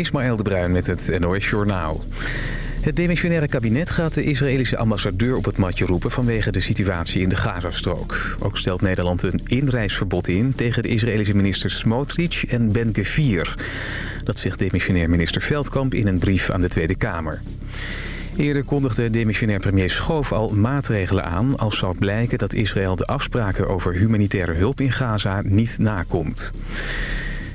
Ismaël de Bruin met het NOS Journaal. Het demissionaire kabinet gaat de Israëlische ambassadeur op het matje roepen... vanwege de situatie in de Gazastrook. Ook stelt Nederland een inreisverbod in... tegen de Israëlische ministers Smotrich en Ben Gvir. Dat zegt demissionair minister Veldkamp in een brief aan de Tweede Kamer. Eerder kondigde demissionair premier Schoof al maatregelen aan... als zou blijken dat Israël de afspraken over humanitaire hulp in Gaza niet nakomt.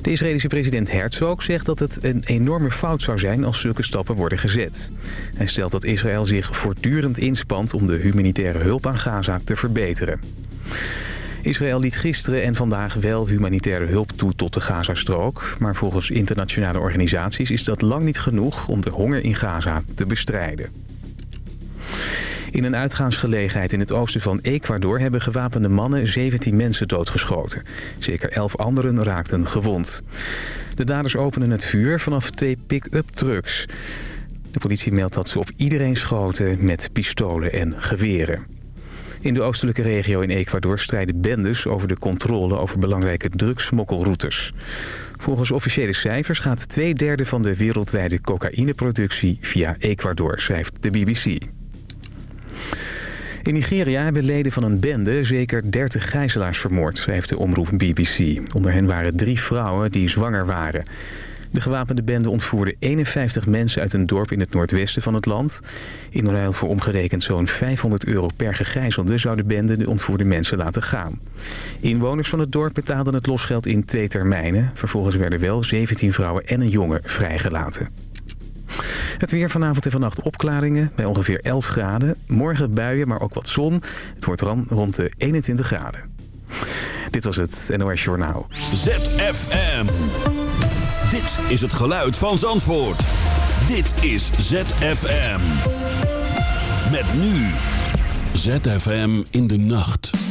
De Israëlische president Herzog zegt dat het een enorme fout zou zijn als zulke stappen worden gezet. Hij stelt dat Israël zich voortdurend inspant om de humanitaire hulp aan Gaza te verbeteren. Israël liet gisteren en vandaag wel humanitaire hulp toe tot de Gazastrook. Maar volgens internationale organisaties is dat lang niet genoeg om de honger in Gaza te bestrijden. In een uitgaansgelegenheid in het oosten van Ecuador hebben gewapende mannen 17 mensen doodgeschoten. Zeker 11 anderen raakten gewond. De daders openen het vuur vanaf twee pick-up trucks. De politie meldt dat ze op iedereen schoten met pistolen en geweren. In de oostelijke regio in Ecuador strijden bendes over de controle over belangrijke drugsmokkelroutes. Volgens officiële cijfers gaat twee derde van de wereldwijde cocaïneproductie via Ecuador, schrijft de BBC. In Nigeria hebben leden van een bende zeker 30 gijzelaars vermoord, schrijft de omroep BBC. Onder hen waren drie vrouwen die zwanger waren. De gewapende bende ontvoerde 51 mensen uit een dorp in het noordwesten van het land. In ruil voor omgerekend zo'n 500 euro per gegijzelde zou de bende de ontvoerde mensen laten gaan. Inwoners van het dorp betaalden het losgeld in twee termijnen. Vervolgens werden wel 17 vrouwen en een jongen vrijgelaten. Het weer vanavond en vannacht opklaringen bij ongeveer 11 graden. Morgen buien, maar ook wat zon. Het wordt dan rond de 21 graden. Dit was het NOS Journaal. ZFM. Dit is het geluid van Zandvoort. Dit is ZFM. Met nu. ZFM in de nacht.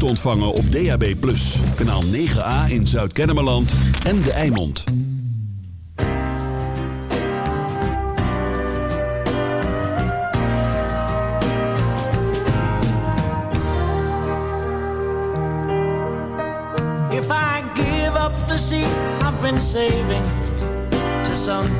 te ontvangen op DAB+. Kanaal 9A in Zuid-Kennemerland en De Eimond. If I give up the seat I've been saving to some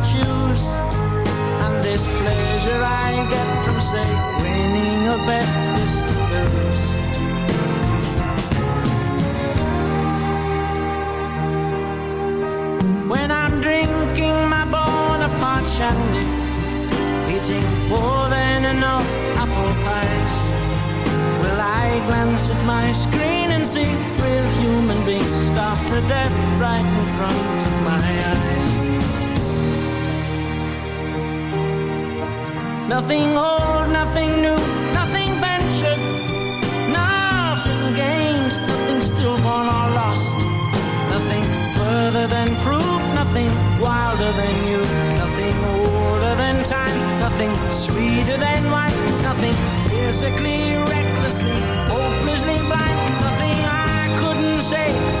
pleasure I get from, say, winning a bet Mr. lose. When I'm drinking my Bonaparte shandy, eating more than enough apple pies, will I glance at my screen and see real human beings starved to death right in front of Nothing old, nothing new, nothing ventured, nothing gained, nothing still born or lost. Nothing further than proof, nothing wilder than you, nothing older than time, nothing sweeter than wine, nothing physically, recklessly, hopelessly blind, nothing I couldn't say.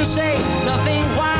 to say nothing. Why?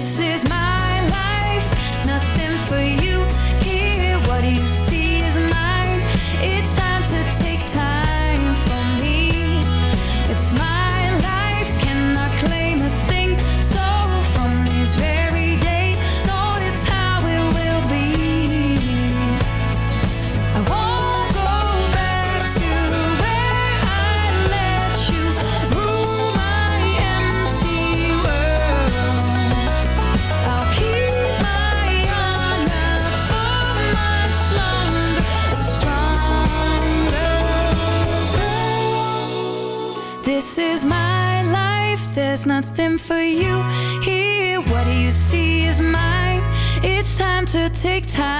see time.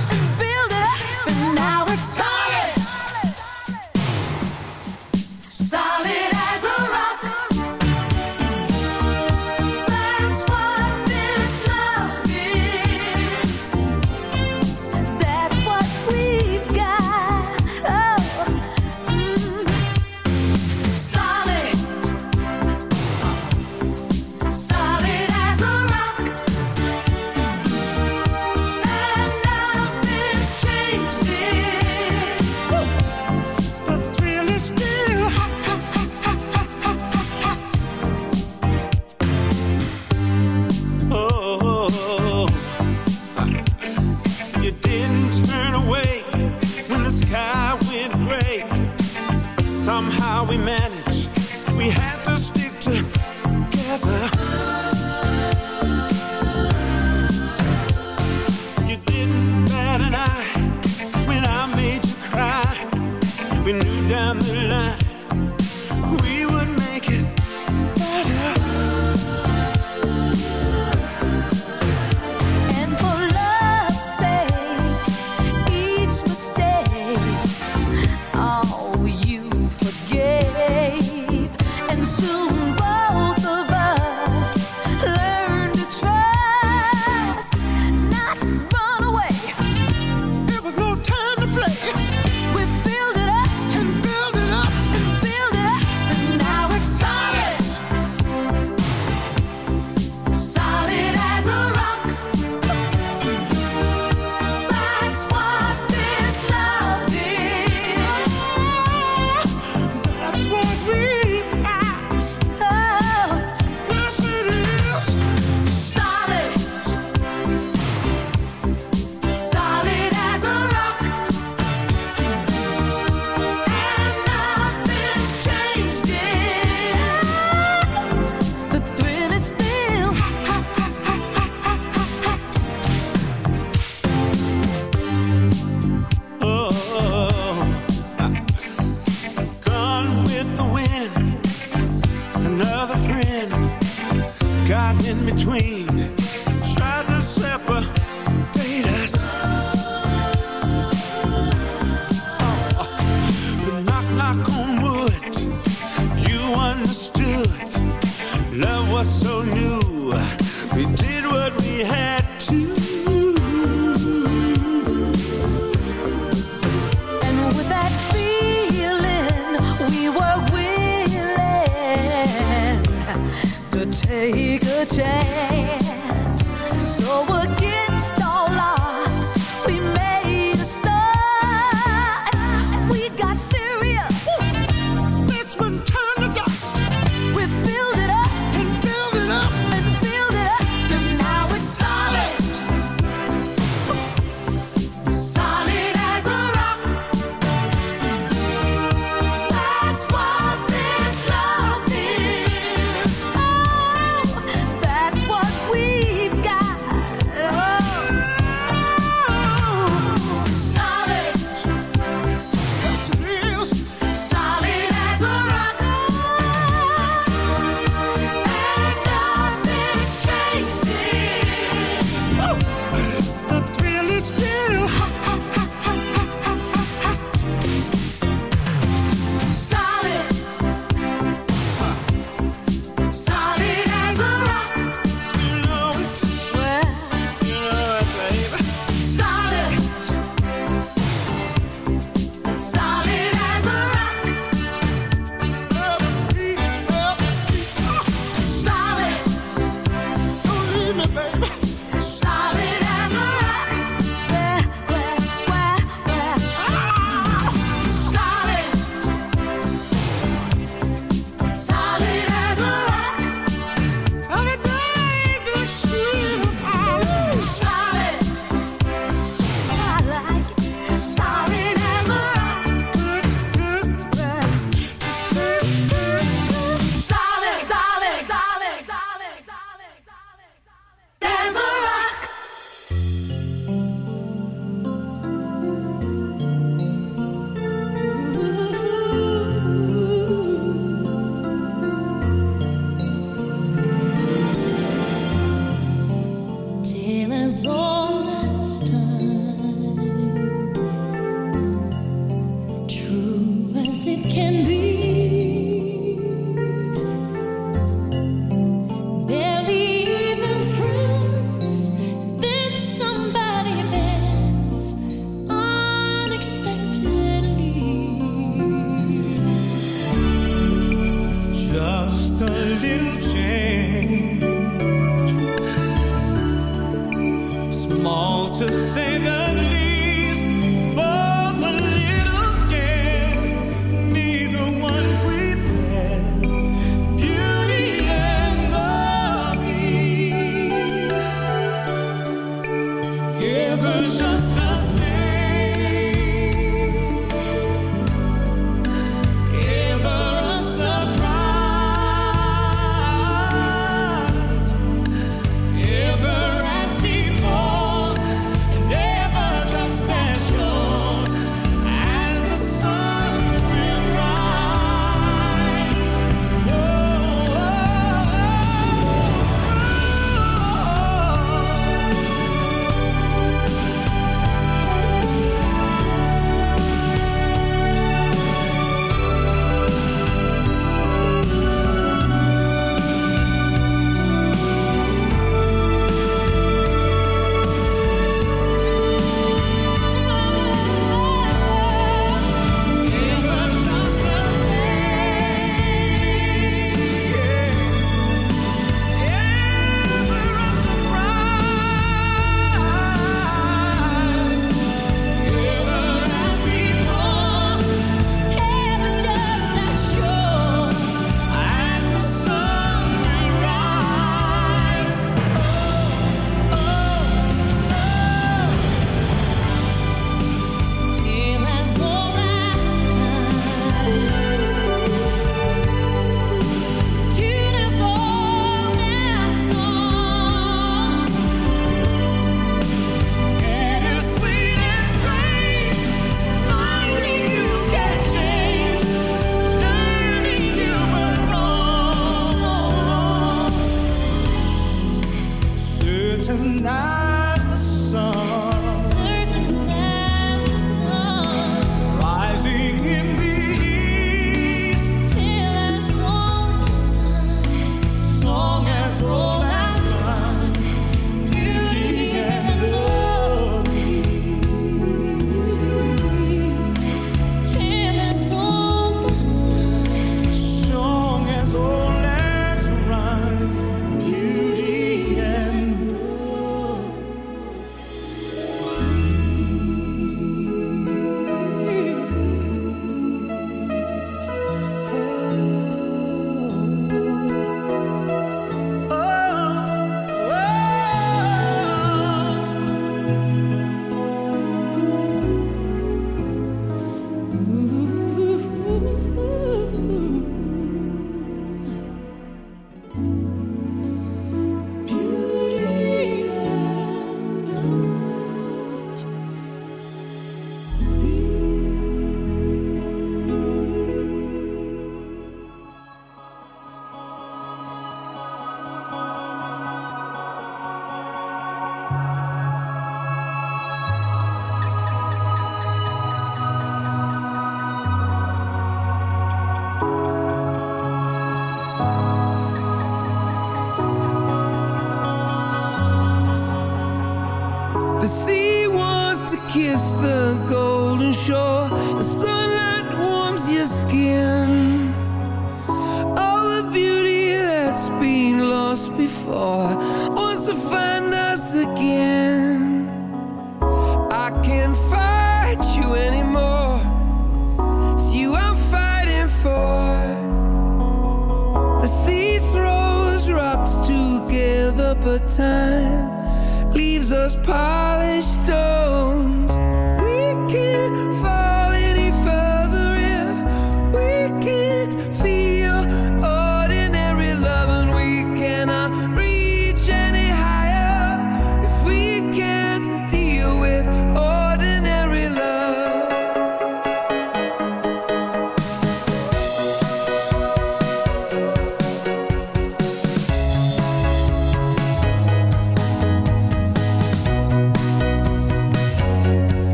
before. Once I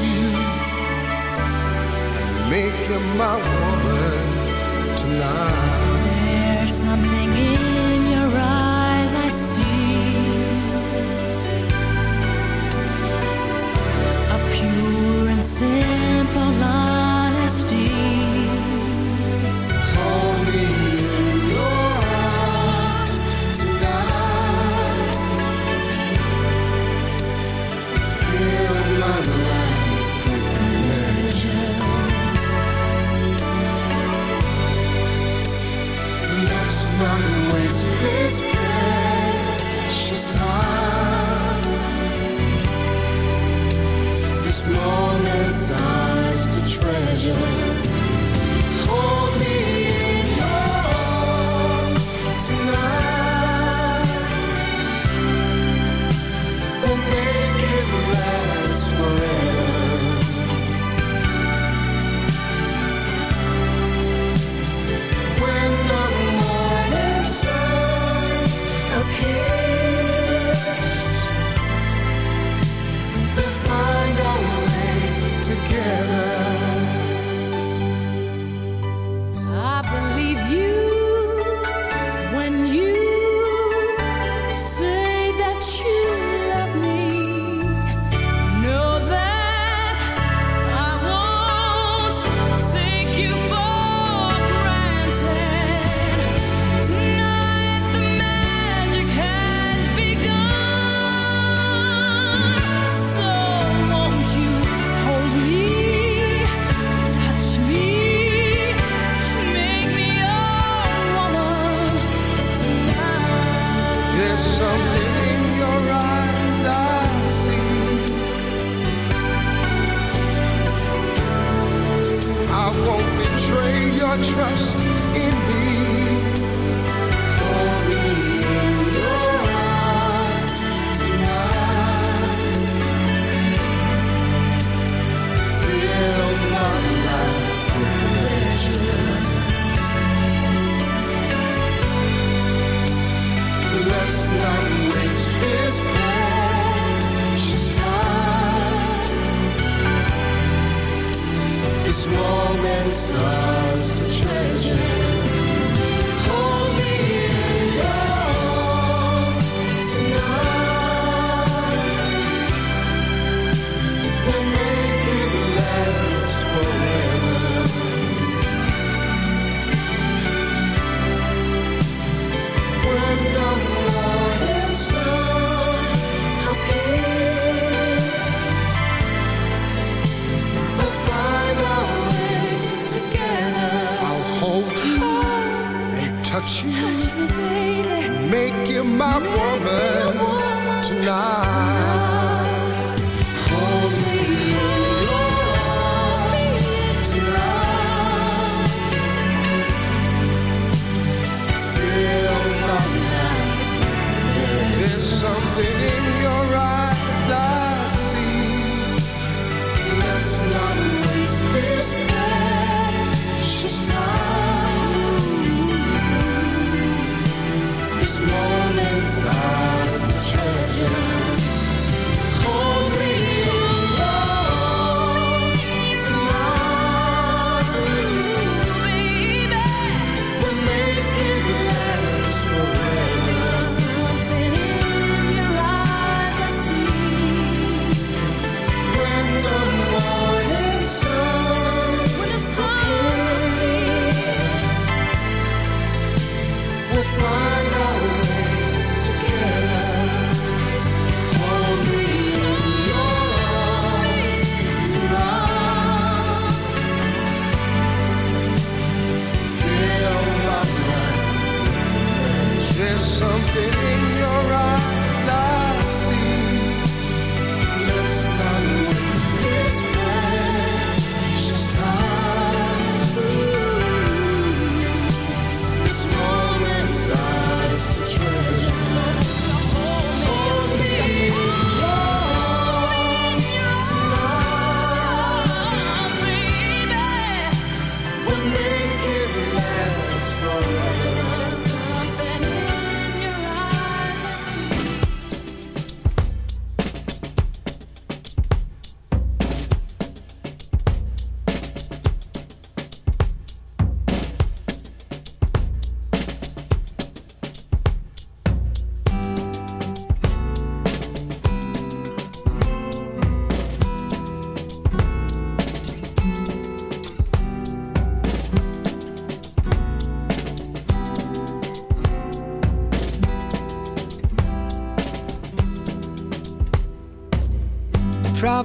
you and make you my woman tonight. There's something in your eyes I see, a pure and simple light.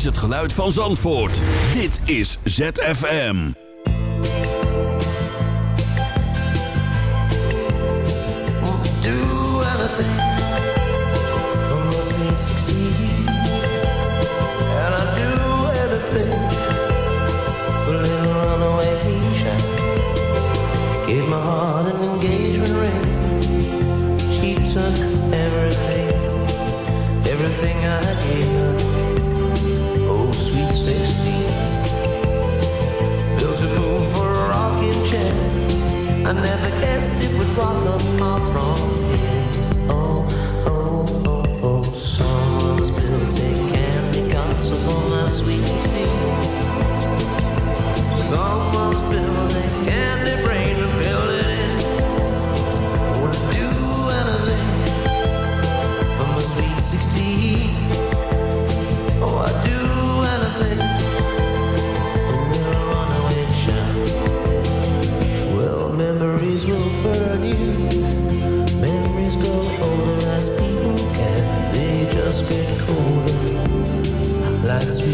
is het geluid van Zandvoort. Dit is ZFM. Everything, everything I gave her. I never guessed it would walk up my throne.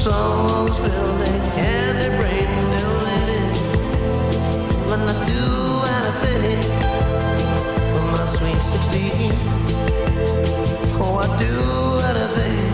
someone's building and it brain, building it. When I do anything for my sweet 16, oh, I do anything.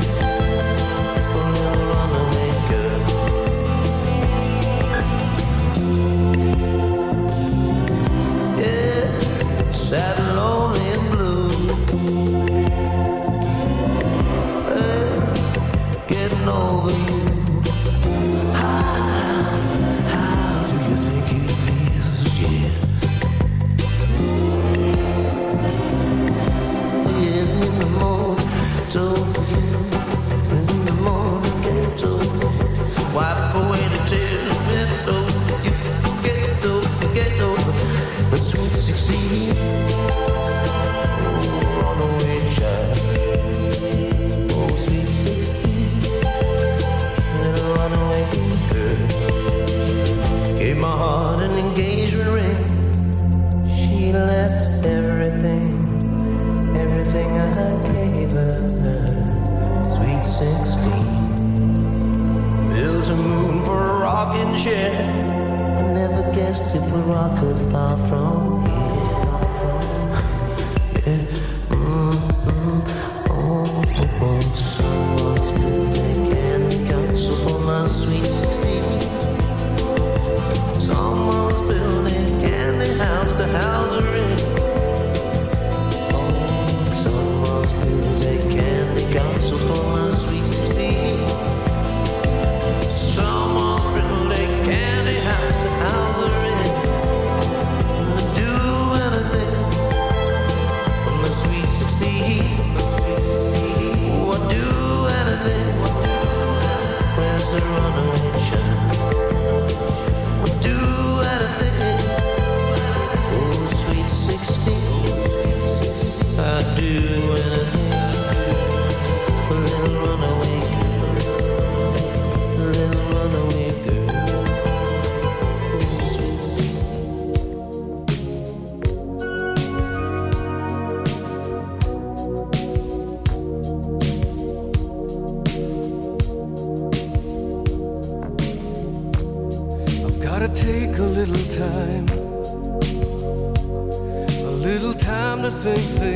time, a little time to think things.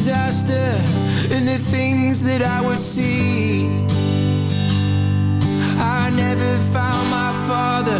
disaster and the things that I would see. I never found my father,